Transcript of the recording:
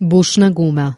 Bušna guma.